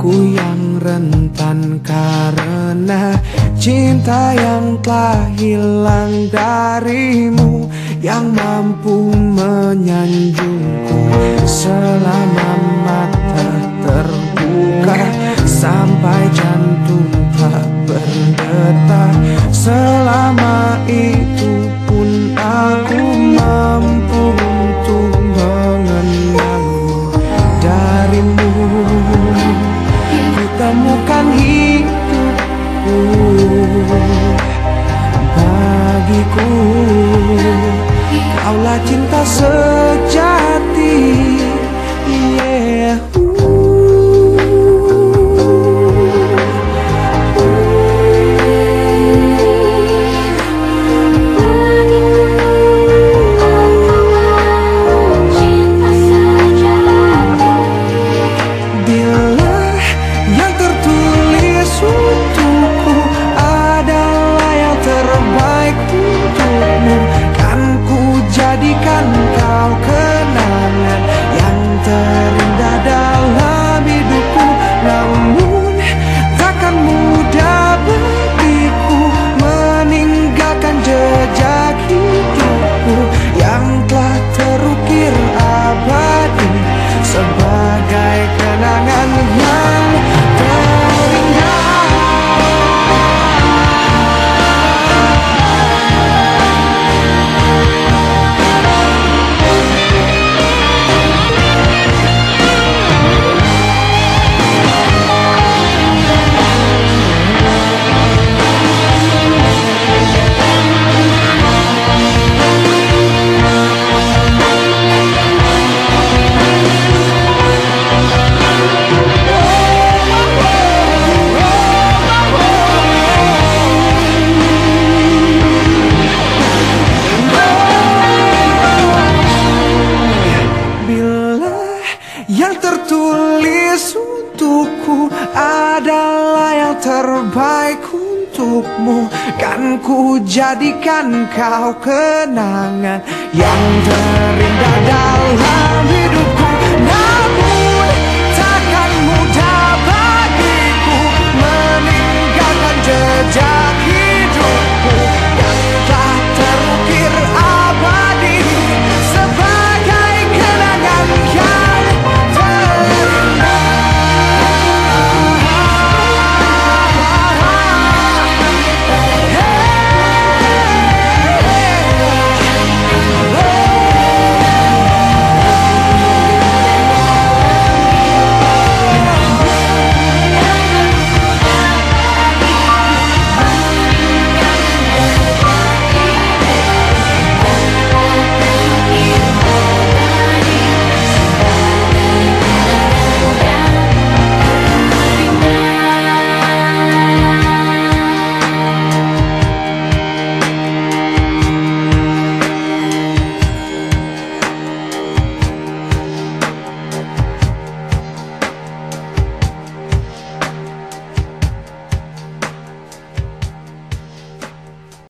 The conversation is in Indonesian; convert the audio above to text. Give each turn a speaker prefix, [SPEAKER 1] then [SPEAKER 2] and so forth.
[SPEAKER 1] Aku yang rentan karena cinta yang telah hilang darimu Yang mampu menyanjungku selama mata Kaulah cinta sejati untukku adalah yang terbaik untukmu. Kan ku jadikan kau kenangan yang terindah dalam